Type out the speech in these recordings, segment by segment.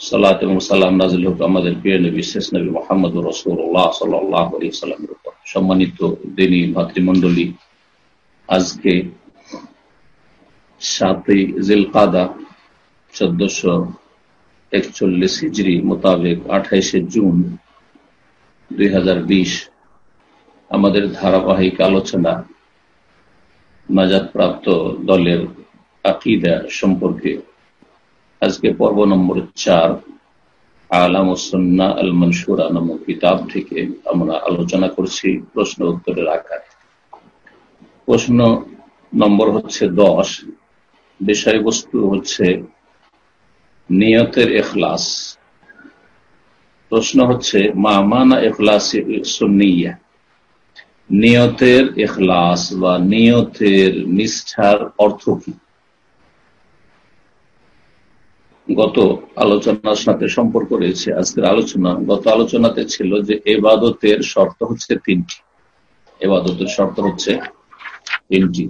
সালাত এবং সাল্লাম নাজিল হোক আমাদের প্রিয় নবী, শেষ নবী মোহাম্মদ রসুল্লাহ সাল্লাহ আলী সাল্লামের উপর। সম্মানিত দিনী ভাতৃমন্ডলী আজকে সাতই জিলকাদা চোদ্দশো একচল্লিশ হিজড়ি মোতাবেক আঠাইশে জুন দুই হাজার বিশ আমাদের ধারাবাহিক আলোচনা নাজাদ দলের আকিদা সম্পর্কে আজকে পর্ব নম্বর চার, আলাম সন্না আল মনসুরা নামক কিতাব থেকে আমরা আলোচনা করছি প্রশ্ন উত্তরের আকারে। প্রশ্ন নম্বর হচ্ছে দশ, বিষয়বস্তু হচ্ছে নিয়তের এখলাস। প্রশ্ন হচ্ছে, মা মানা এখলাস সুন্নিয়া? নিয়তের এখলাস বা নিয়তের নিষ্ঠার অর্থ কি? গত আলোচনার সাথে সম্পর্ক রয়েছে। আজকের আলোচনা, গত আলোচনাতে ছিল যে এবাদতের শর্ত হচ্ছে তিনটি। এবাদতের শর্ত হচ্ছে তিনটি।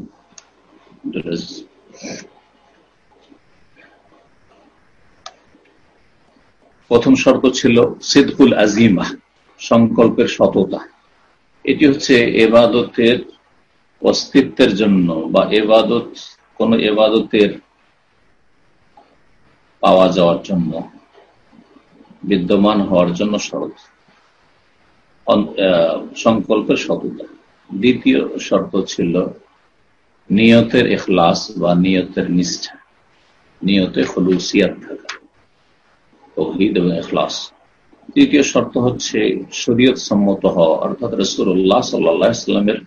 প্রথম শর্ত ছিল সিদ্কুল আজিমা, সংকল্পের সততা। এটি হচ্ছে এবাদতের অস্তিত্বের জন্য বা এবাদত, কোন এবাদতের পাওয়া যাওয়ার জন্য, বিদ্যমান হওয়ার জন্য শরৎ। সংকল্পের সততা দ্বিতীয় শর্ত ছিল নিয়তের এখলাস বা নিয়তের নিষ্ঠা, নিয়তে হলুসিয়াত থাকা, তহিদ এবং এখলাস তৃতীয় শর্ত হচ্ছে শরীয়ত সম্মত হওয়া, অর্থাৎ রসুল্লাহ সাল্লামের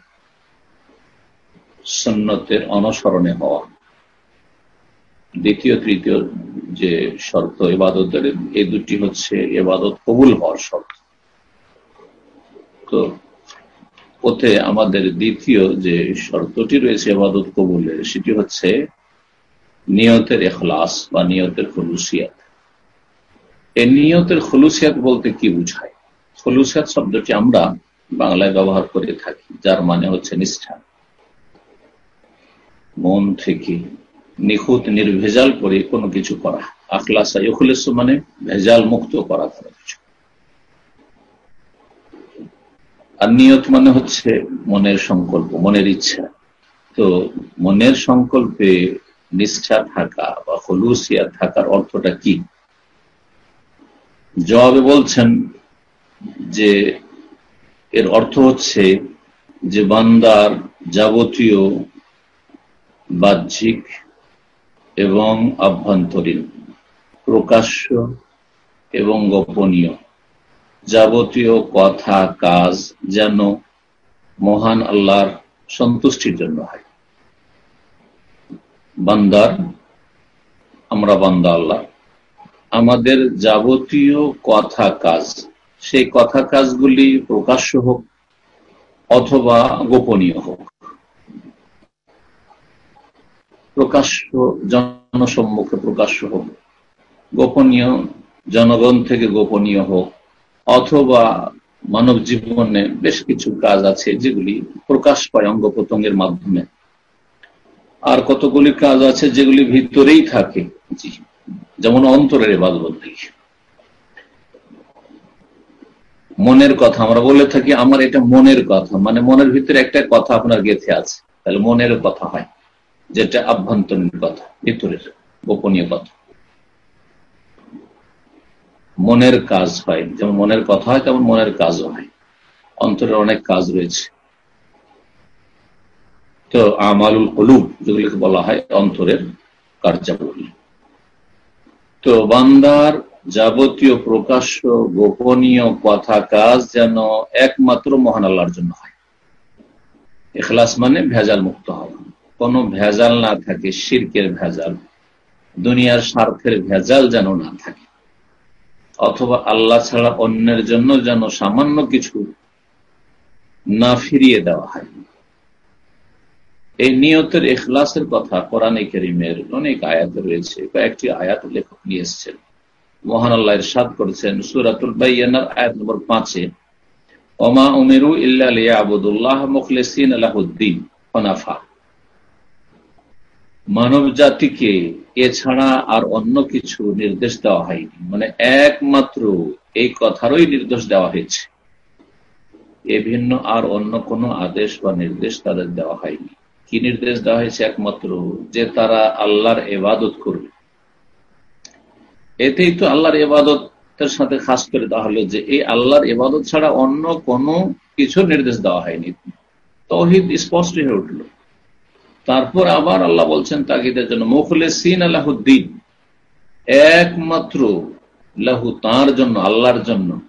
সন্ন্যতের অনুসরণে হওয়া। দ্বিতীয়, তৃতীয় যে শর্ত এবাদতের এই দুটি হচ্ছে এবাদত কবুল হওয়ার শর্ত। তো ওতে আমাদের দ্বিতীয় যে শর্তটি রয়েছে এবাদত কবুলের, সেটি হচ্ছে নিয়তের এখলাস বা নিয়তের খলুসিয়াত। এই নিয়তের খলুসিয়াত বলতে কি বুঝায়? খলুসিয়াত শব্দটি আমরা বাংলায় ব্যবহার করে থাকি, যার মানে হচ্ছে নিষ্ঠা। মন থেকে নিখুঁত, নির্ভেজাল করে কোনো কিছু করা। আখলাসা ইখুলেস মানে ভেজাল মুক্ত করা কোনো কিছু। আর নিয়ত মানে হচ্ছে মনের সংকল্প, মনের ইচ্ছা। তো মনের সংকল্পে নিষ্ঠা থাকা বা হলুসিয়া থাকার অর্থটা কি? জবাবে বলছেন যে এর অর্থ হচ্ছে যে বান্দার যাবতীয় বাহ্যিক এবং আভ্যন্তরীণ, প্রকাশ্য এবং গোপনীয়। যাবতীয় কথা, কাজ যেন মহান আল্লাহর সন্তুষ্টির জন্য হয়। বান্দার, আমরা বান্দা আল্লাহ। আমাদের যাবতীয় কথা, কাজ, সেই কথা, কাজগুলি প্রকাশ্য হোক অথবা গোপনীয় হোক। প্রকাশ্য জনসম্মুখে প্রকাশ্য হোক, গোপনীয় জনগণ থেকে গোপনীয় হোক, অথবা মানব জীবনে বেশ কিছু কাজ আছে যেগুলি প্রকাশ পায় অঙ্গ প্রত্যঙ্গের মাধ্যমে। আর কতগুলি কাজ আছে যেগুলি ভিতরেই থাকে? যেমন অন্তরের বলতে মনের কথা, আমরা বলে থাকি আমার এটা মনের কথা মানে মনের ভিতরে একটা কথা আপনার গেথে আছে, তাহলে মনের কথা হয়। যেটা আভ্যন্তরীণ কথা, ভিতরের গোপনীয় কথা। মনের কাজ হয় যেমন মনের কথা হয়, তেমন মনের কাজও হয়। অন্তরের অনেক কাজ রয়েছে। তো আমালুল কলুব, যেগুলিকে বলা হয়, অন্তরের কার্যাবলী। তো বান্দার যাবতীয় প্রকাশ্য গোপনীয় কথা কাজ যেন একমাত্র মহান আল্লাহর জন্য হয়। এখলাস মানে ভেজাল মুক্ত হওয়া। কোন ভেজাল না থাকে, শির্কের ভেজাল। দুনিয়ার স্বার্থের ভেজাল যেন না থাকে। অথবা আল্লাহ ছাড়া অন্যের জন্য যেন সামান্য কিছু না ফিরিয়ে দেওয়া হয়। এই নিয়তের এখলাসের কথা কোরআনে করিমের অনেক আয়াত রয়েছে। কয়েকটি আয়াত লেখক নিয়ে এসছেন। মহান আল্লাহ সাদ করেছেন সুরাতুল বাইয়ানার আয়াত নম্বর পাঁচে, ওমা উমেরু ইল্লা আবুদুল্লাহ মুখলেসিন আলাহুদ্দিন হনাফা। মানব জাতিকে এছাড়া আর অন্য কিছু নির্দেশ দেওয়া হয়নি। মানে একমাত্র এই কথারই নির্দেশ দেওয়া হয়েছে। এ ভিন্ন আর অন্য কোনো আদেশ বা নির্দেশ তাদের দেওয়া হয়নি। কি নির্দেশ দেওয়া হয়েছে একমাত্র? যে তারা আল্লাহর এবাদত করবে। এতেই তো আল্লাহর এবাদতের সাথে খাস করে দেওয়া হলো যে এই আল্লাহর এবাদত ছাড়া অন্য কোনো কিছু নির্দেশ দেওয়া হয়নি। তহিদ স্পষ্ট হয়ে উঠল। তারপর আবার আল্লাহ বলছেন তাগিদের জন্য, মুখলেসিন আল্লাহুদ্দিন একমাত্র লাহু তার জন্য, আল্লাহর জন্য।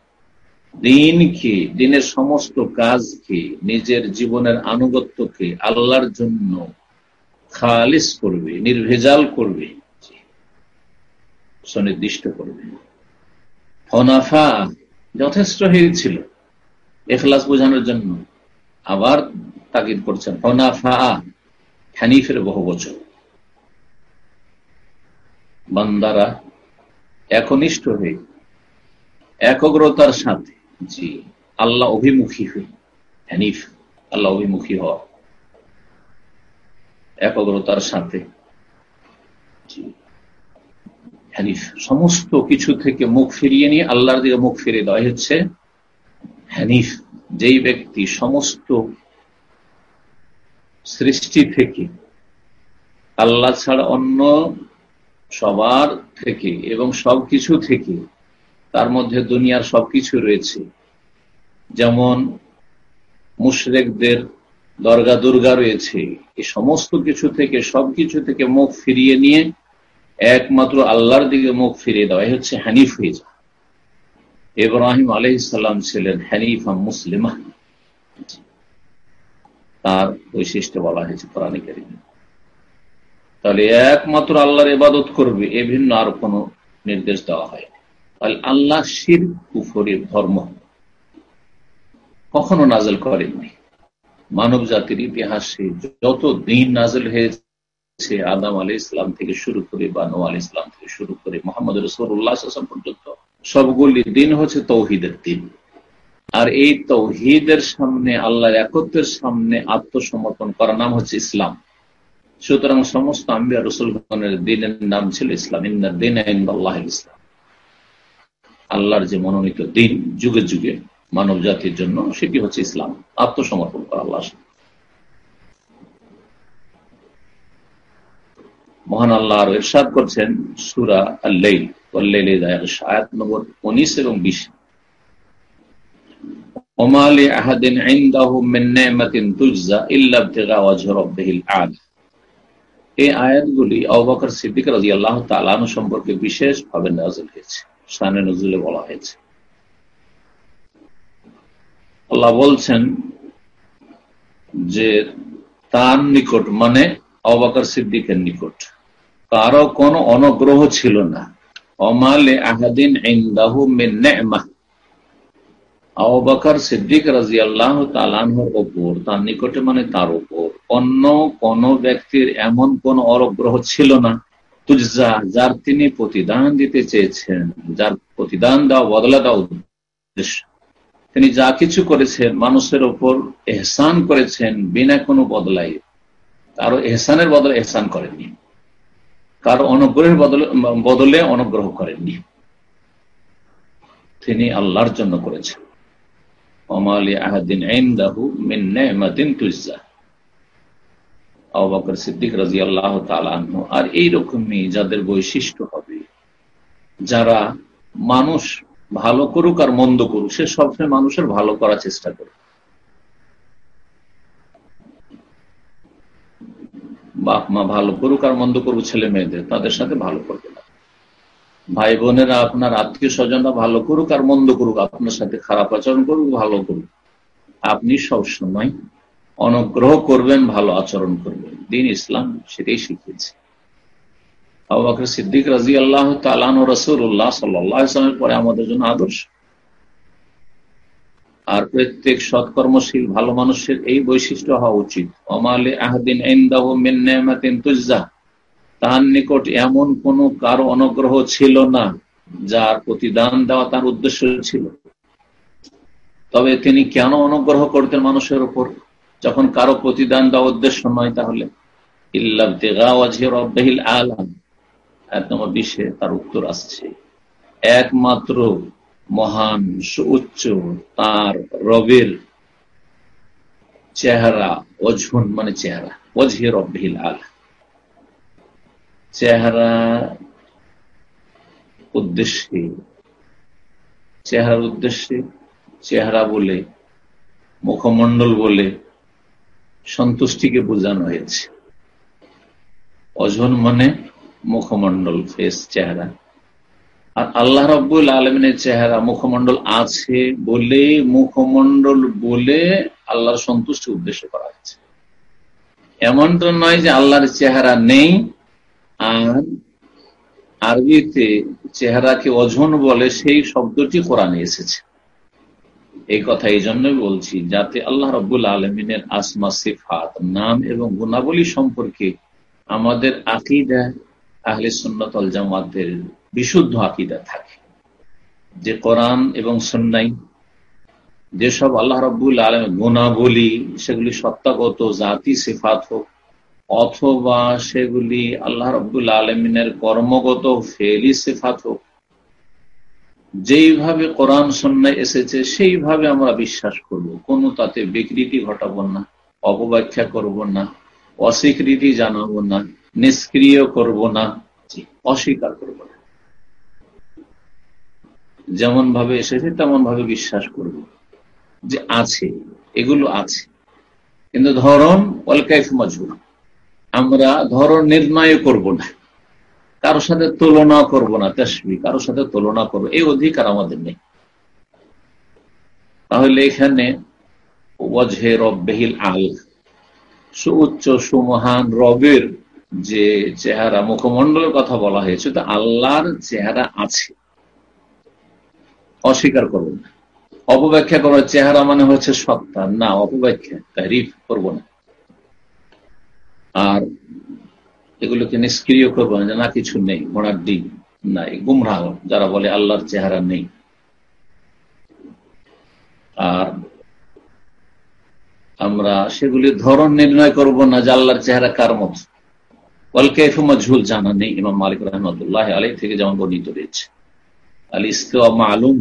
দিনকে, দিনের সমস্ত কাজকে, নিজের জীবনের আনুগত্যকে আল্লাহর জন্য খালিস করবে, নির্ভেজাল করবে। সুনির্দিষ্ট করবে। হনাফা যথেষ্ট হয়েছিল এখলাস বোঝানোর জন্য আবার তাগিদ করছেন, হনাফা। হানিফের বহু বছর বান্দারা একনিষ্ঠ হয়ে, একগ্রতার সাথে জি আল্লাহ অভিমুখী হই হানিফ আল্লাহ অভিমুখী হওয়া। একগ্রতার সাথে হানিফ সমস্ত কিছু থেকে মুখ ফিরিয়ে নিয়ে আল্লাহর দিকে মুখ ফিরিয়ে দেওয়া হচ্ছে। হানিফ যেই ব্যক্তি সমস্ত সৃষ্টি থেকে। আল্লাহ ছাড়া অন্য সবার থেকে এবং সবকিছু থেকে তার মধ্যে দুনিয়ার সবকিছু রয়েছে। যেমন মুশরেকদের দরগা দুর্গা রয়েছে। এই সমস্ত কিছু থেকে, সবকিছু থেকে মুখ ফিরিয়ে নিয়ে একমাত্র আল্লাহর দিকে মুখ ফিরিয়ে দেওয়া। হচ্ছে হানিফ হয়ে যা ইব্রাহিম আলহিসাল্লাম ছিলেন হানিফা মুসলিমা। তার বৈশিষ্ট্য বলা হয়েছে প্রাণীকারী তাহলে একমাত্র আল্লাহর ইবাদত করবে, এ ভিন্ন আর কোন নির্দেশ দেওয়া হয়নি তাহলে আল্লাহ শির কুফরের ধর্ম কখনো নাজল করেননি। মানব জাতির ইতিহাসে যত দিন নাজল হয়েছে, আদাম আলী ইসলাম থেকে শুরু করে বা নো আলী ইসলাম থেকে শুরু করে, মোহাম্মদ রসুল্লাহ পর্যন্ত সবগুলি দিন হচ্ছে তৌহিদের দিন। আর এই তৌহিদের সামনে, আল্লাহর একত্রের সামনে আত্মসমর্পণ করার নাম হচ্ছে ইসলাম। সুতরাং সমস্ত আম্বিয়া রসুলগণের দিনের নাম ছিল ইসলাম। ইন্দার দিন আল্লাহ ইসলাম। আল্লাহর যে মনোনীত দিন যুগে যুগে মানব জাতির জন্য সেটি হচ্ছে ইসলাম। আত্মসমর্পণ করা আল্লাহ মহান আল্লাহ আরও ইরশাদ করছেন সুরা আল্লাইল। আয়াত নম্বর উনিশ এবং বিশ। ওমালি আহাদিন ইনদাহু মিন নি'মাতিন তুজজা ইল্লা ইবতিগা ওয়াজহি রাব্বিহিল আলা এই আয়াতগুলি তালানো সম্পর্কে বিশেষ ভাবে হয়েছে সানে নজরুলে বলা হয়েছে। আল্লাহ বলছেন যে তার নিকট মানে অবাকর সিদ্দিকের নিকট কারও কোনো অনগ্রহ ছিল না। অমালে আহাদিন আবাকার সিদ্দিক রাজি আল্লাহ ওপর তার নিকটে মানে তার ওপর অন্য কোন ব্যক্তির এমন কোন অরগ্রহ ছিল না। তুজা যার তিনি প্রতিদান দিতে চেয়েছেন, যার প্রতিদান দেওয়া, বদলা উদ্দেশ্য। তিনি যা কিছু করেছেন, মানুষের ওপর এহসান করেছেন, বিনা কোনো বদলাই কারও এহসানের বদলে এহসান করেননি। কারও অনুগ্রহের বদলে বদলে অনুগ্রহ করেননি। তিনি আল্লাহর জন্য করেছেন। আর এইরকমই যাদের বৈশিষ্ট্য হবে, যারা মানুষ ভালো করুক আর মন্দ করুক, সে সবসময় মানুষের ভালো করার চেষ্টা করে বাপ মা ভালো করুক আর মন্দ করুক, ছেলে মেয়েদের, তাদের সাথে ভালো করবে না। ভাই বোনেরা, আপনার আত্মীয় স্বজনরা ভালো করুক আর মন্দ করুক, আপনার সাথে খারাপ আচরণ করুক, ভালো করুক। আপনি সব সময় অনুগ্রহ করবেন, ভালো আচরণ করবেন। দিন ইসলাম সেটাই শিখিয়েছে। সিদ্দিক রাজি আল্লাহ তালান রসুল্লাহ সাল্লামের পরে আমাদের জন্য আদর্শ। আর প্রত্যেক সৎকর্মশীল, ভালো মানুষের এই বৈশিষ্ট্য হওয়া উচিত। অমালে আহদিন তুজা তার নিকট এমন কোন কারও অনুগ্রহ ছিল না, যার প্রতিদান দেওয়া তার উদ্দেশ্য ছিল। তবে তিনি কেন অনুগ্রহ করতেন মানুষের উপর? যখন কারও প্রতিদান দেওয়া উদ্দেশ্য নয় তাহলে? আলাম। তার উত্তর আসছে। একমাত্র মহান, সুউচ্চ তার রবের চেহারা, অঝুন মানে চেহারা অঝে রব্বিল আলা চেহারা উদ্দেশ্যে, চেহারার উদ্দেশ্যে চেহারা বলে, মুখমণ্ডল বলে সন্তুষ্টিকে বোঝানো হয়েছে। অজন মানে মুখমণ্ডল ফেস চেহারা। আর আল্লাহ রব্বুল আলমিনের চেহারা, মুখমণ্ডল আছে বলে, মুখমণ্ডল বলে আল্লাহর সন্তুষ্টি উদ্দেশ্য করা হয়েছে। এমনটা নয় যে আল্লাহর চেহারা নেই আর আরবিতে চেহারাকে অজন বলে সেই শব্দটি কোরআনে এসেছে। এই কথা এই জন্যই বলছি, যাতে আল্লাহ রব্বুল আলমিনের আসমা, সিফাত, নাম এবং গুণাবলী সম্পর্কে আমাদের আকিদা আহলে সুন্নতল জামাতের বিশুদ্ধ আকিদা থাকে। যে কোরআন এবং সন্ন্যাই যেসব আল্লাহ রব্বুল আলম গুণাবলী, সেগুলি সত্তাগত, জাতি, সিফাত হোক অথবা সেগুলি আল্লাহ রব্বুল আলমিনের কর্মগত ফেলি সিফাত হোক। যেইভাবে কোরআন সন্ন্যায় এসেছে, সেইভাবে আমরা বিশ্বাস করব। কোনো তাতে বিকৃতি ঘটাবো না, অপব্যাখ্যা করব না, অস্বীকৃতি জানাব না, নিষ্ক্রিয় করব না অস্বীকার করব না। যেমন ভাবে এসেছে তেমন ভাবে বিশ্বাস করব যে আছে, এগুলো আছে। কিন্তু ধরন অলকাইফ মজুর আমরা ধরন নির্ণয় করব না। কারোর সাথে তুলনা করব না, তেসবি। কারোর সাথে তুলনা করব, এই অধিকার আমাদের নেই। তাহলে এখানে ওয়াজহে রব্বেহিল আল, সুউচ্চ সুমহান রবের যে চেহারা মুখমন্ডলের কথা বলা হয়েছে, তো আল্লাহর চেহারা আছে। অস্বীকার করব না। অপব্যাখ্যা করার চেহারা মানে হচ্ছে সত্তা। না, অপব্যাখ্যা, তারিফ করব না। আর এগুলোকে নিষ্ক্রিয় করব না না কিছু নেই, ঘোড়ার ডিম নাই, গুমরাহ, যারা বলে আল্লাহর চেহারা নেই। আর আমরা সেগুলির ধরন নির্ণয় করব না, যে আল্লাহর চেহারা কার মত। ঝুল জানা নেই, ইমাম মালিক রহমতুল্লাহ আলী থেকে যেমন বর্ণিত রয়েছে। আল ইস্তা মালুম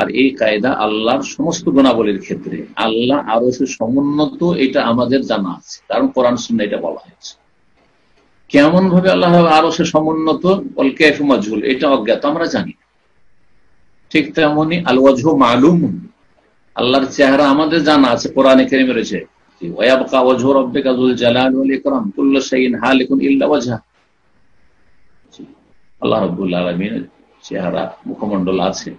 আর এই কায়দা আল্লাহর সমস্ত গুণাবলীর ক্ষেত্রে। আল্লাহ আরও সমুন্নত, এটা আমাদের জানা আছে। কারণ কোরআন শুনে এটা বলা হয়েছে। কেমন ভাবে আল্লাহ আরও সে সমুন্নত? মাজহুল, এটা অজ্ঞাত, আমরা জানি ঠিক তেমনি আল ওয়াজহ মালুম। আল্লাহর চেহারা আমাদের জানা আছে, কোরআনে কেরিমে রয়েছে। আল্লাহ রবুল্লা আলমীর চেহারা মুখমন্ডল আছে।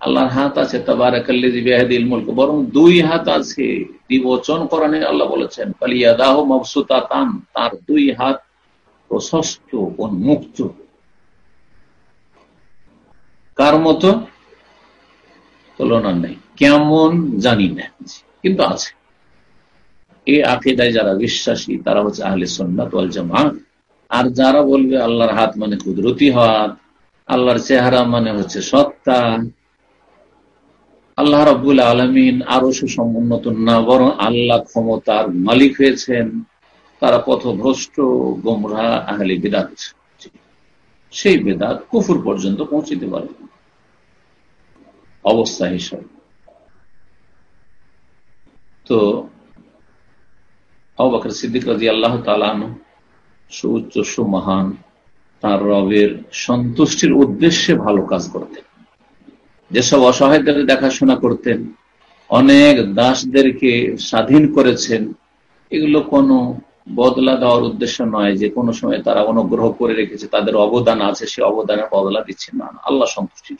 আল্লাহর হাত আছে তাবারাকাল্লিল মুলক। বরং দুই হাত আছে। দিবচন করানে আল্লাহ বলেছেন পালিয়াদাহ মবসুতা তান তার দুই হাত প্রশস্ত উন্মুক্ত কার মতো? তুলনা নেই। কেমন জানি না। কিন্তু আছে। এই আকিদায় যারা বিশ্বাসী, তারা হচ্ছে আহলে সন্ন্যাত আর যারা বলবে আল্লাহর হাত মানে কুদরতি হাত, আল্লাহর চেহারা মানে হচ্ছে সত্তা আল্লাহ রবুল আলমিন আরও সুসম্মত না, বরং আল্লাহ ক্ষমতার মালিক হয়েছেন। তারা পথভ্রষ্ট, গোমরা, আহলে বেদাত। সেই বেদাত কুফুর পর্যন্ত পৌঁছিতে পারে। অবস্থা হিসাবে। তো অবাকর সিদ্দিক রাজি আল্লাহ তালানো সুউচ্চ, সুমহান, তার রবের সন্তুষ্টির উদ্দেশ্যে ভালো কাজ করতেন। যেসব অসহায়দের দেখাশোনা করতেন, অনেক দাসদেরকে স্বাধীন করেছেন, এগুলো কোনো বদলা দেওয়ার উদ্দেশ্য নয় যে কোনো সময় তারা অনুগ্রহ করে রেখেছে, তাদের অবদান আছে, সে অবদানের বদলা দিচ্ছেন না। আল্লাহ সন্তুষ্টি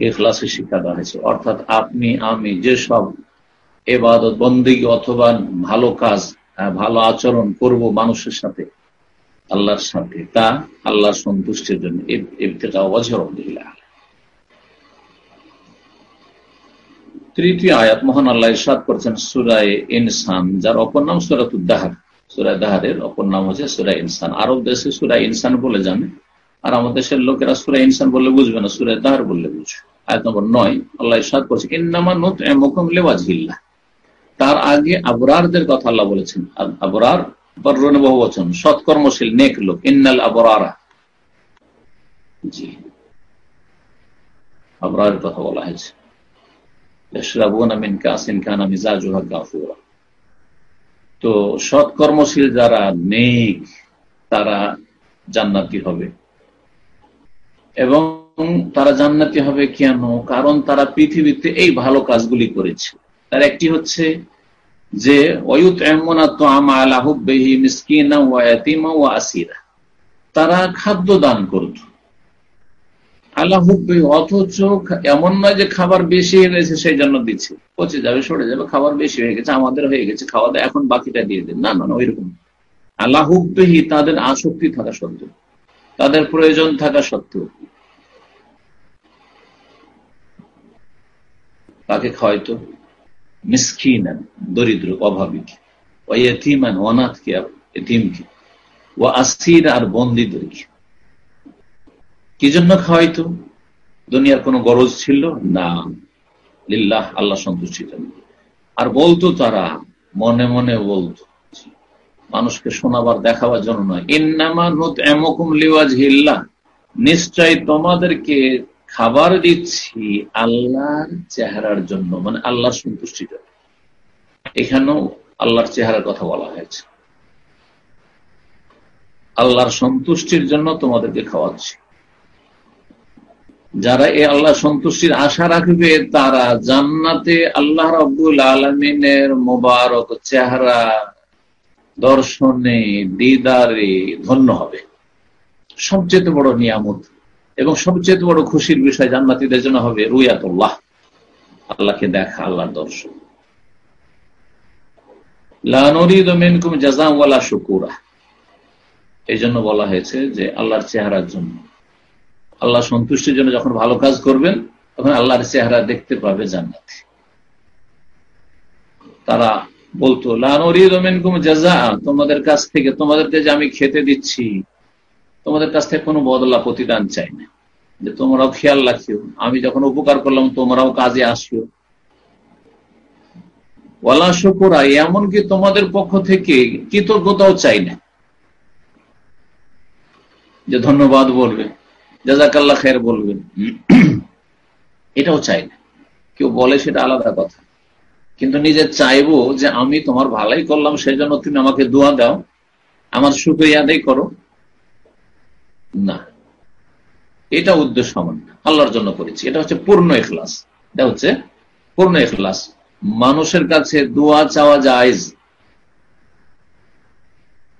এখলাসের শিক্ষা দেওয়া হয়েছে। অর্থাৎ আপনি, আমি যেসব এবাদত বন্দিগি অথবা ভালো কাজ ভালো আচরণ করব মানুষের সাথে, আল্লাহর সাথে, তা আল্লাহর সন্তুষ্টির জন্য। অবঝর তৃতীয় আয়াত, মহান আল্লাহ ইসাদ করছেন সুরায় ইনসান, যার অপর নাম সুরাতুদ্দাহার সুরায় দাহারের অপর নাম হচ্ছে সুরায় ইনসান। আরব দেশে সুরায় ইনসান বলে জানে, আর আমাদের দেশের লোকেরা সুরায় ইনসান বললে বুঝবে না, সুরায় দাহার বললে বুঝবে। আয়াত নম্বর নয়, আল্লাহ ইসাদ করছে ইন্নামা নত মুখম লেওয়াজিল্লা তার আগে আবরারদের কথা আল্লাহ বলেছেন আবরার বর্ণে বহু বচন, সৎকর্মশীল, নেক লোক, ইন্নাল আবরারা। জি, আবরারের কথা বলা হয়েছে। তো সৎকর্মশীল যারা নেক, তারা জান্নাতি হবে। এবং তারা জান্নাতি হবে কেন? কারণ তারা পৃথিবীতে এই ভালো কাজগুলি করেছে। তার একটি হচ্ছে যে অয়ুত তারা খাদ্য দান করত। আল্লাহ অথচ এমন নয় যে খাবার বেশি গেছে সেই জন্য দিচ্ছে। পচে যাবে, সরে যাবে, খাবার বেশি হয়ে গেছে, আমাদের হয়ে গেছে, খাওয়া দাওয়া, এখন বাকিটা দিয়ে দিন। না না না, ওইরকম আল্লাহ হুব্বেহি তাদের আসক্তি থাকা সত্ত্বেও, তাদের প্রয়োজন থাকা সত্ত্বেও। তাকে খাওয়াইতো? মিসকিনান, দরিদ্র অভাবীকে ও এতিমান অনাথকে এতিমকে ও আসির আর বন্দীদেরকে। কি জন্য খাওয়াইতো? দুনিয়ার কোনো গরজ ছিল? না। লিল্লাহ, আল্লাহ সন্তুষ্টির জন্য। আর বলতো তারা, মনে মনে বলতো। মানুষকে শোনাবার, দেখাবার জন্য নয়। হিল্লা নিশ্চয় তোমাদেরকে খাবার দিচ্ছি আল্লাহর চেহারার জন্য মানে আল্লাহর সন্তুষ্টির জন্য। এখানেও আল্লাহর চেহারার কথা বলা হয়েছে। আল্লাহর সন্তুষ্টির জন্য তোমাদেরকে খাওয়াচ্ছি। যারা এই আল্লাহ সন্তুষ্টির আশা রাখবে, তারা জান্নাতে আল্লাহ রব্দুল আলমিনের মোবারক চেহারা দর্শনে, দিদারে ধন্য হবে। সবচেয়ে বড় নিয়ামত এবং সবচেয়ে বড় খুশির বিষয় জান্নাতিদের জন্য হবে রুয়াতুল্লাহ, আল্লাহকে দেখা, আল্লাহর দর্শন। এই জন্য বলা হয়েছে যে আল্লাহর চেহারার জন্য আল্লাহ সন্তুষ্টির জন্য যখন ভালো কাজ করবেন, তখন আল্লাহর চেহারা দেখতে পাবে জান্নাতি। তারা বলতো তোমাদের কাছ থেকে, তোমাদেরকে যে আমি খেতে দিচ্ছি, তোমাদের কাছ থেকে কোনো বদলা প্রতিদান চাই না। যে তোমরাও খেয়াল রাখিও, আমি যখন উপকার করলাম, তোমরাও কাজে আসিও। ওয়ালা শুকুরা, এমনকি তোমাদের পক্ষ থেকে কৃতজ্ঞতাও চাই না। যে ধন্যবাদ বলবে। জাজাকাল্লা খের বলবেন। এটাও চাই না। কেউ বলে সেটা আলাদা কথা। কিন্তু নিজে চাইব যে আমি তোমার ভালাই করলাম সেই জন্য তুমি আমাকে দোয়া দাও। আমার সুক্রিয়া আদায় করো। না। এটা উদ্দেশ্য আমার আল্লাহর জন্য করেছি। এটা হচ্ছে পূর্ণ এখলাস এটা হচ্ছে পূর্ণ এখলাস মানুষের কাছে দোয়া চাওয়া যায়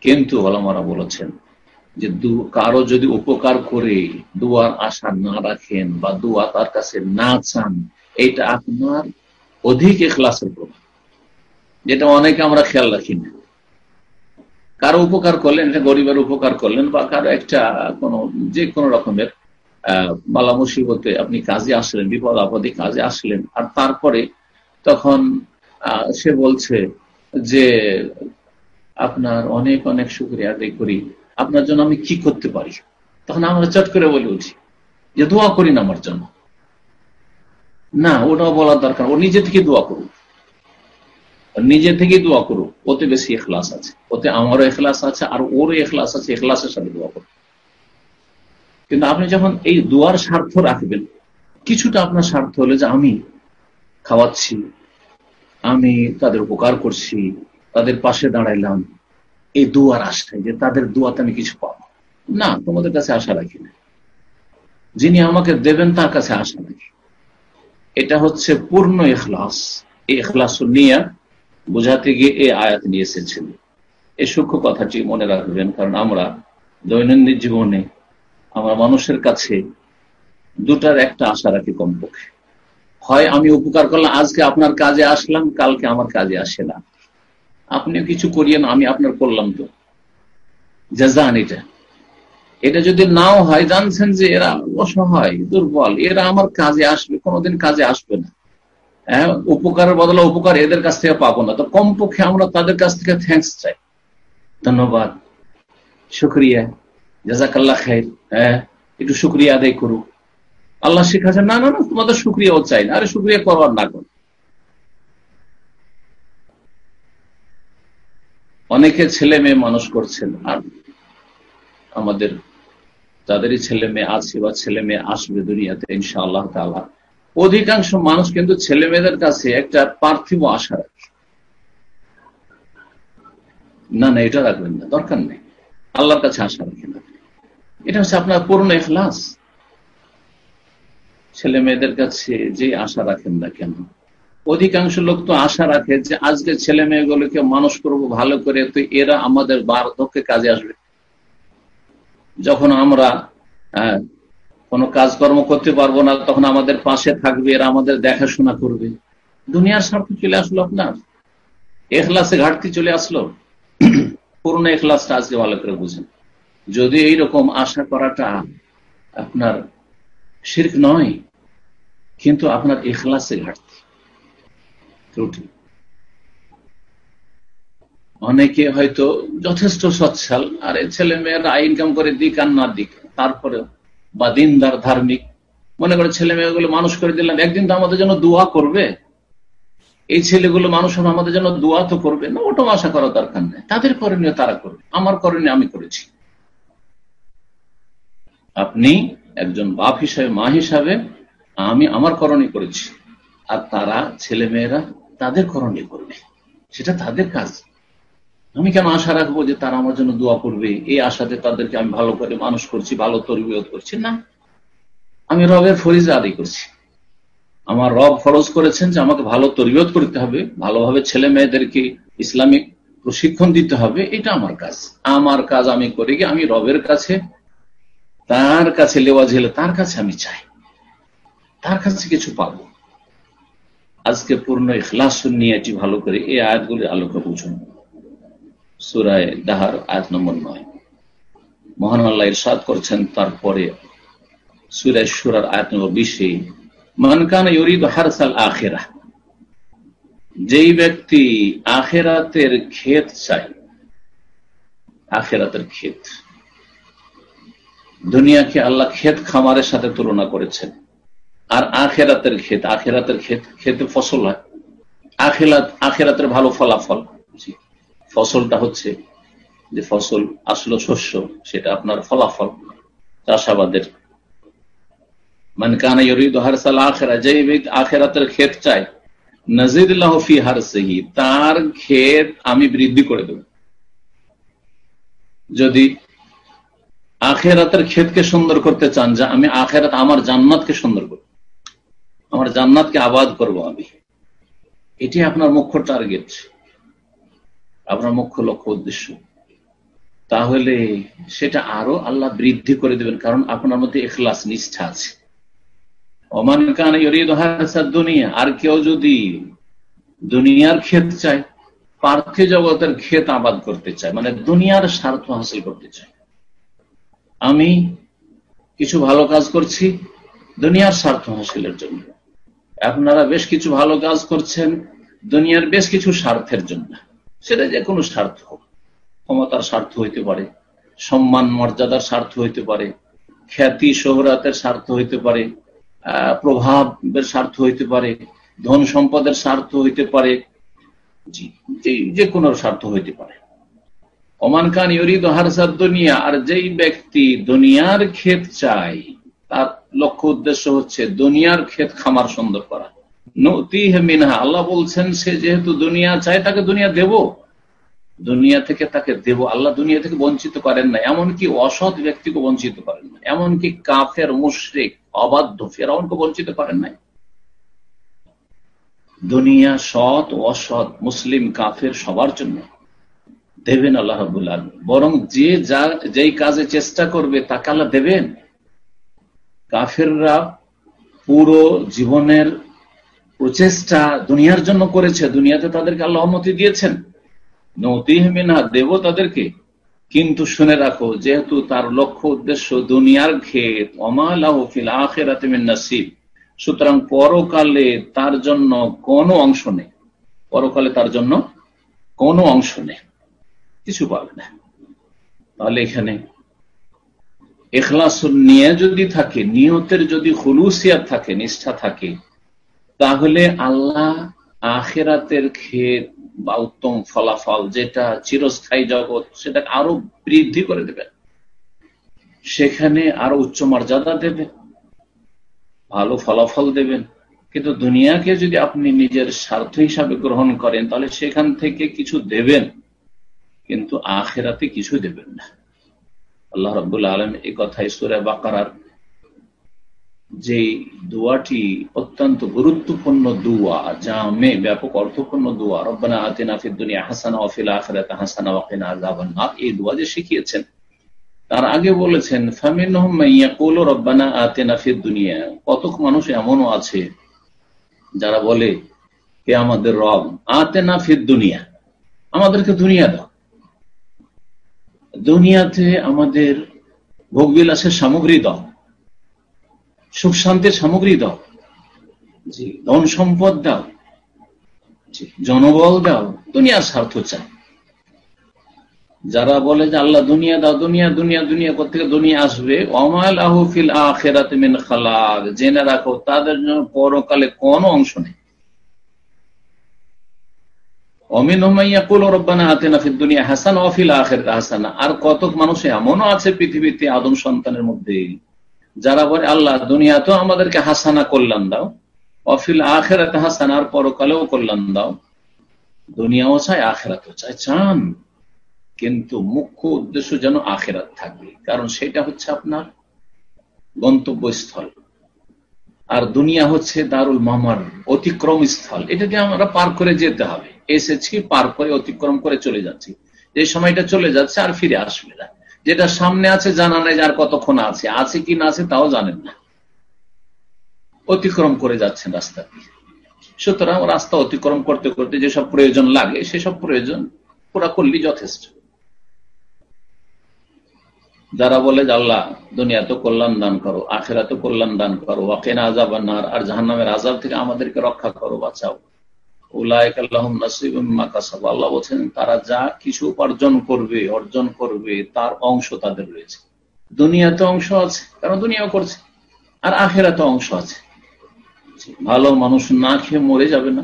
কিন্তু ওলামারা বলেছেন যে কারও যদি উপকার করে দোয়ার আশা না রাখেন বা দোয়া তার কাছে না চান এটা আপনার অধিক এখলাসের প্রভাব। যেটা অনেকে আমরা খেয়াল রাখি না। কারও উপকার করলেন, এটা গরিবের উপকার করলেন বা কারও একটা কোনো, যে কোনো রকমের মালা মুসিবতে আপনি কাজে আসলেন, বিপদ আপদে কাজে আসলেন, আর তারপরে তখন সে বলছে যে, আপনার অনেক অনেক শুক্রিয়া আদায় করি। আপনার জন্য আমি কি করতে পারি? তখন আমরা চট করে বলে উঠি, যে দোয়া করি না আমার জন্য। না, ওটাও বলার দরকার ও নিজে থেকে দোয়া করুক। নিজে থেকেই দোয়া করুক। ওতে বেশি এখলাস আছে। ওতে আমারও এখলাস আছে, আর ওরও এখলাস আছে, এখলাসের সাথে দোয়া করুক। কিন্তু আপনি যখন এই দোয়ার স্বার্থ রাখবেন, কিছুটা আপনার স্বার্থ হলে যে আমি খাওয়াচ্ছি, আমি তাদের উপকার করছি, তাদের পাশে দাঁড়াইলাম এই দুয়ার আশায় যে তাদের দুয়াতে আমি কিছু পাবো। না, তোমাদের কাছে আশা রাখি না। যিনি আমাকে দেবেন, তার কাছে আশা রাখি। এটা হচ্ছে পূর্ণ এখলাস এই এখলাস নিয়ে বোঝাতে গিয়ে এই আয়াত নিয়ে এসেছিল এই সূক্ষ্ম কথাটি মনে রাখবেন, কারণ আমরা দৈনন্দিন জীবনে আমরা মানুষের কাছে দুটার একটা আশা রাখি কমপক্ষে। হয় আমি উপকার করলাম, আজকে আপনার কাজে আসলাম, কালকে আমার কাজে আসে না। আপনিও কিছু করিয়েন, আমি আপনার করলাম তো। জান এটা। এটা যদি নাও হয়, জানছেন যে এরা অসহায়, দুর্বল, এরা আমার কাজে আসবে, কোনোদিন কাজে আসবে না। হ্যাঁ উপকারের বদলে উপকার এদের কাছ থেকে পাবো না। তো কমপক্ষে আমরা তাদের কাছ থেকে থ্যাংকস চাই। ধন্যবাদ। শুক্রিয়া। জাজাকাল্লা খাই হ্যাঁ একটু শুক্রিয়া আদায় করুক। আল্লাহ শিখাচ্ছেন, না না না, তোমাদের শুক্রিয়াও চাই না। আরে, শুক্রিয়া করবার না করো অনেকে ছেলে মেয়ে মানুষ করছেন আর আমাদের যাদেরই ছেলে মেয়ে আছে বা ছেলে মেয়ে আসবে দুনিয়াতে ইনশা আল্লাহ তালা অধিকাংশ মানুষ কিন্তু ছেলে মেয়েদের কাছে একটা পার্থিব আশা রাখে। না না, এটা রাখবেন না, দরকার নেই। আল্লাহর কাছে আশা রাখেন এটা হচ্ছে আপনার পূর্ণ এখলাস ছেলে মেয়েদের কাছে যে আশা রাখেন না কেন? অধিকাংশ লোক তো আশা রাখে যে আজকে ছেলে মেয়েগুলোকে মানুষ করব ভালো করে, তো এরা আমাদের বার্ধক্যে কাজে আসবে। যখন আমরা কোনো কাজকর্ম করতে পারব না, তখন আমাদের পাশে থাকবে, এরা আমাদের দেখাশোনা করবে। দুনিয়ার স্বার্থ চলে আসলো আপনার। এখলাসে ঘাটতি চলে আসলো। পূর্ণ এখলাসটা আজকে ভালো করে বুঝেন। যদি এইরকম আশা করাটা আপনার শির্ক নয়, কিন্তু আপনার এখলাসে ঘাটতি। ত্রুটি। অনেকে হয়তো যথেষ্ট সচ্ছল, আর ছেলে মেয়েরা ইনকাম করে দিক আর না দিক তারপরে বা দিনদার, ধার্মিক, মনে করে ছেলে মেয়েগুলো মানুষ করে দিলাম, একদিন তো আমাদের জন্য দোয়া করবে। এই ছেলেগুলো মানুষ আমাদের জন্য দোয়া তো করবে, না, ওটাও আশা করার দরকার নেই। তাদের করণীয় তারা করবে, আমার করণীয় আমি করেছি। আপনি একজন বাপ হিসাবে, মা হিসাবে, আমি আমার করণীয় করেছি, আর তারা ছেলে মেয়েরা তাদের করণীয় করবে। সেটা তাদের কাজ। আমি কেন আশা রাখব যে তারা আমার জন্য দোয়া করবে? এই আশাতে তাদেরকে আমি ভালো করে মানুষ করছি, ভালো তরবিয়ত করছি। না। আমি রবের ফরিজা আদায় করছি। আমার রব ফরজ করেছেন যে আমাকে ভালো তরবিয়ত করতে হবে, ভালোভাবে ছেলে মেয়েদেরকে ইসলামিক প্রশিক্ষণ দিতে হবে, এটা আমার কাজ। আমার কাজ আমি করে গিয়ে আমি রবের কাছে, তার কাছে লেওয়া ঝেলে, তার কাছে আমি চাই। তার কাছে কিছু পাবো। আজকে পূর্ণ ইখলাস নিয়ে ভালো করে এই আয়াতগুলি আলোকে বুঝুন। সুরায় দাহার আয়াত নম্বর নয়। মহান আল্লাহ ইরশাদ করছেন তারপরে সুরায় সুরার আয়াত নম্বর বিশে মানকান ইউরিদ হারসাল আখেরা যেই ব্যক্তি আখেরাতের ক্ষেত চাই আখেরাতের ক্ষেত। দুনিয়াকে আল্লাহ ক্ষেত খামারের সাথে তুলনা করেছেন। আর আখেরাতের ক্ষেত আখেরাতের ক্ষেত খেতে ফসল হয়। আখেরাত, আখেরাতের ভালো ফলাফল ফসলটা হচ্ছে যে ফসল আসলো শস্য, সেটা আপনার ফলাফল, চাষাবাদের। মানে কানা ইউরিদ হারসাল আখেরা যে আখেরাতের ক্ষেত চায়, নজিদুল্লাহ ফি হারসেহি, তার ক্ষেত আমি বৃদ্ধি করে দেব। যদি আখেরাতের ক্ষেতকে সুন্দর করতে চান, যে আমি আখেরাত আমার জান্নাতকে সুন্দর করব। আমার জান্নাতকে আবাদ করব আমি। এটি আপনার মুখ্য টার্গেট আপনার মুখ্য লক্ষ্য উদ্দেশ্য। তাহলে সেটা আরও আল্লাহ বৃদ্ধি করে দেবেন, কারণ আপনার মধ্যে এখলাস, নিষ্ঠা আছে। অমান কান দুনিয়া, আর কেউ যদি দুনিয়ার ক্ষেত চায় পার্থ জগতের ক্ষেত আবাদ করতে চায় মানে দুনিয়ার স্বার্থ হাসিল করতে চায়। আমি কিছু ভালো কাজ করছি, দুনিয়ার স্বার্থ হাসিলের জন্য। আপনারা বেশ কিছু ভালো কাজ করছেন, দুনিয়ার বেশ কিছু স্বার্থের জন্য। সেটা যে কোনো স্বার্থ ক্ষমতার স্বার্থ হইতে পারে, সম্মান, মর্যাদার স্বার্থ হইতে পারে, খ্যাতি সোহরাতের স্বার্থ হইতে পারে প্রভাবের স্বার্থ হইতে পারে, ধন সম্পদের স্বার্থ হইতে পারে যে কোনো স্বার্থ হইতে পারে। ওমান খান ইউরিদ হারসাদ দুনিয়া, আর যেই ব্যক্তি দুনিয়ার ক্ষেত চাই তার লক্ষ্য উদ্দেশ্য হচ্ছে দুনিয়ার ক্ষেত খামার সুন্দর করা। মিনহা, আল্লাহ বলছেন, সে যেহেতু দুনিয়া চায়, তাকে দুনিয়া দেব। দুনিয়া থেকে তাকে দেব। আল্লাহ দুনিয়া থেকে বঞ্চিত করেন না। এমনকি অসৎ ব্যক্তিকে বঞ্চিত করেন না। এমনকি কাফের, মুশ্রিক, অবাধ্য ফেরাউনকে বঞ্চিত করেন নাই। দুনিয়া সৎ, অসৎ, মুসলিম, কাফের সবার জন্য দেবেন আল্লাহ বরং যে যা, যেই কাজে চেষ্টা করবে, তাকে আল্লাহ দেবেন। কাফেররা পুরো জীবনের প্রচেষ্টা দুনিয়ার জন্য করেছে। দুনিয়াতে তাদেরকে আল্লাহ অনুমতি দিয়েছেন। নতিহমিনা দেব তাদেরকে। কিন্তু শুনে রাখো, যেহেতু তার লক্ষ্য উদ্দেশ্য দুনিয়ার ঘেত অমালাহফিল আখেরাতে নাসিব। সুতরাং পরকালে তার জন্য কোনো অংশ নেই। পরকালে তার জন্য কোনো অংশ নেই। কিছু পাবে না। তাহলে এখানে এখলাস নিয়ে যদি থাকে, নিয়তের যদি হুলুসিয়াত থাকে, নিষ্ঠা থাকে, তাহলে আল্লাহ আখেরাতের ক্ষেত বা উত্তম ফলাফল যেটা চিরস্থায়ী জগৎ সেটাকে আরও বৃদ্ধি করে দেবেন সেখানে আরও উচ্চ মর্যাদা দেবেন ভালো ফলাফল দেবেন। কিন্তু দুনিয়াকে যদি আপনি নিজের স্বার্থ হিসাবে গ্রহণ করেন, তাহলে সেখান থেকে কিছু দেবেন, কিন্তু আখেরাতে কিছু দেবেন না। আল্লাহ রবুল্লা আলম এই কথাই সুরে বাকার যে দোয়াটি অত্যন্ত গুরুত্বপূর্ণ দুয়া, জামে ব্যাপক অর্থপূর্ণ দোয়া, রব্বানা আতিনা ফিদ দুনিয়া হাসানা অফিল আখরাত হাসানা ওয়াকিনা আযাবান নার, এই দোয়া যে শিখিয়েছেন, তার আগে বলেছেন, ফামিনহুম মাইয়াকুলু রব্বানা আতিনা ফিদ দুনিয়া কতক মানুষ এমনও আছে যারা বলে কে আমাদের রব, আতেনা ফিদ দুনিয়া, আমাদেরকে দুনিয়া দাও। দুনিয়াতে আমাদের ভোগবিলাসের সামগ্রী দাও। সুখ শান্তির সামগ্রী দাও। জি, ধন সম্পদ দাও। জনবল দাও। দুনিয়ার স্বার্থ চায় যারা বলে যে আল্লাহ দুনিয়া দাও, দুনিয়া দুনিয়া দুনিয়া কোথেকে দুনিয়া আসবে? অমাল আহফিল আখেরাত মিন খালাক। জেনে রাখো, তাদের জন্য পরকালে কোন অংশ নেই। আর কতক মানুষ এমনও আছে পৃথিবীতে আদম সন্তানের মধ্যে, যারা বলে, আল্লাহ দুনিয়া তো আমাদেরকে হাসানা কল্যাণ দাও অফিল আখেরাত হাসানা, আর পরকালেও কল্যাণ দাও। দুনিয়াও চায় আখেরাতও চায় চান, কিন্তু মুখ্য উদ্দেশ্য যেন আখেরাত থাকবে, কারণ সেটা হচ্ছে আপনার গন্তব্যস্থল। আর দুনিয়া হচ্ছে দারুল মামার অতিক্রম স্থল এটাকে আমরা পার করে যেতে হবে। এসেছি, পার করে অতিক্রম করে চলে যাচ্ছি। যে সময়টা চলে যাচ্ছে আর ফিরে আসবে না। যেটা সামনে আছে, জানা নেই যার কতক্ষণ আছে। আছে কি না আছে, তাও জানেন না। অতিক্রম করে যাচ্ছেন রাস্তা দিয়ে। সুতরাং রাস্তা অতিক্রম করতে করতে যেসব প্রয়োজন লাগে, সেসব প্রয়োজন পুরা করলেই যথেষ্ট। যারা বলে যে আল্লাহ, দুনিয়া তো কল্যাণ দান করো আখেরা তো কল্যাণ দান করো ওয়াকেন আজাব আর জাহান নামের আজাব থেকে আমাদেরকে রক্ষা করো, বাঁচাও। তারা যা কিছু উপার্জন করবে, অর্জন করবে, তার অংশ তাদের রয়েছে। দুনিয়াতে অংশ আছে, কারণ দুনিয়াও করছে, আর আখেরাতে অংশ আছে। ভালো মানুষ না খেয়ে মরে যাবে না।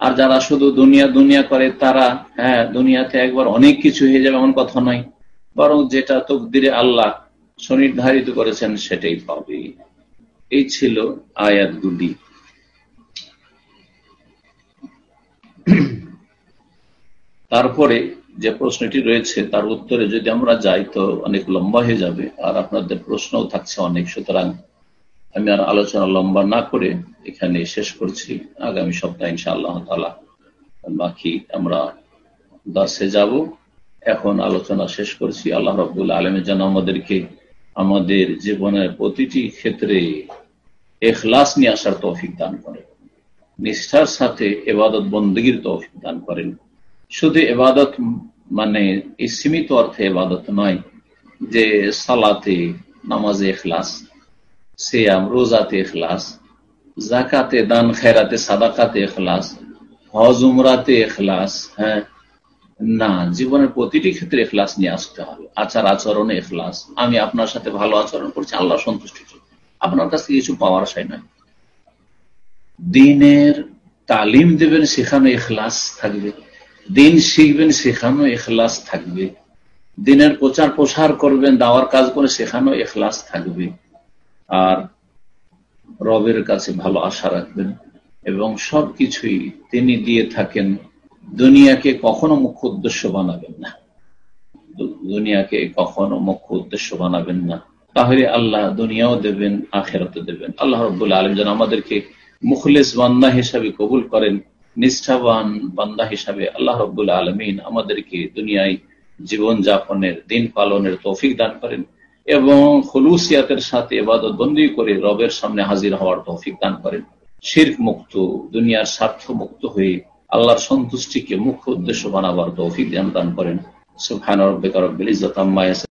আর যারা শুধু দুনিয়া দুনিয়া করে, তারা হ্যাঁ দুনিয়াতে একবার অনেক কিছু হয়ে যাবে এমন কথা নয়। বরং যেটা তকদিরে আল্লাহ সুনির্ধারিত করেছেন, সেটাই পাবে। এই ছিল আয়াতগুলি। তারপরে যে প্রশ্নটি রয়েছে, তার উত্তরে যদি আমরা যাই তো অনেক লম্বা হয়ে যাবে, আর আপনাদের প্রশ্নও থাকছে অনেক। সুতরাং আমি আর আলোচনা লম্বা না করে এখানে শেষ করছি। আগামী সপ্তাহে ইনশা আল্লাহ তালা বাকি আমরা দাসে যাব। এখন আলোচনা শেষ করছি। আল্লাহ রব্দুল আলমের যেন আমাদেরকে আমাদের জীবনের প্রতিটি ক্ষেত্রে এখলাস নিয়ে আসার তৌফিক দান করেন। নিষ্ঠার সাথে এবাদত বন্দীর তৌফিক দান করেন। শুধু এবাদত মানে সীমিত অর্থে এবাদত নয়, যে সালাতে, নামাজে এখলাস, সেয়াম, রোজাতে এখলাস জাকাতে দান, খেরাতে সাদাকাতে এখলাস, হজ, উমরাতে এখলাস হ্যাঁ? না, জীবনের প্রতিটি ক্ষেত্রে এখলাস নিয়ে আসতে হবে। আচার আচরণে এখলাস। আমি আপনার সাথে ভালো আচরণ করছি, আল্লাহ সন্তুষ্টি আপনার কাছ কিছু পাওয়ার আশায় নয়। দিনের তালিম দেবেন, সেখানে এখলাস থাকবে। দিন শিখবেন, সেখানেও এখলাস থাকবে। দিনের প্রচার প্রসার করবেন, দাওয়ার কাজ করে সেখানেও এখলাস থাকবে। আর রবের কাছে ভালো আশা রাখবেন এবং সবকিছুই তিনি দিয়ে থাকেন। দুনিয়াকে কখনো মুখ্য উদ্দেশ্য বানাবেন না। দুনিয়াকে কখনো মুখ্য উদ্দেশ্য বানাবেন না। তাহলে আল্লাহ দুনিয়াও দেবেন আখেরাতে দেবেন। আল্লাহ রব্বুল্লা আলম যেন আমাদেরকে মুখলেস বান্দা হিসাবে কবুল করেন, নিষ্ঠাবান বান্দা হিসাবে আল্লাহ রব্বুল্লা আলমিন আমাদেরকে দুনিয়ায় জীবন যাপনের, দিন পালনের তৌফিক দান করেন এবং হলুসিয়াতের সাথে এবাদত বন্দী করে রবের সামনে হাজির হওয়ার তৌফিক দান করেন। শির্ক মুক্ত, দুনিয়ার স্বার্থ মুক্ত হয়ে আল্লাহর সন্তুষ্টিকে মুখ্য উদ্দেশ্য বানাবার তৌফিক দান করেন। সুবহান রব্বিকা রব্বিল ইজ্জাতি আম্মা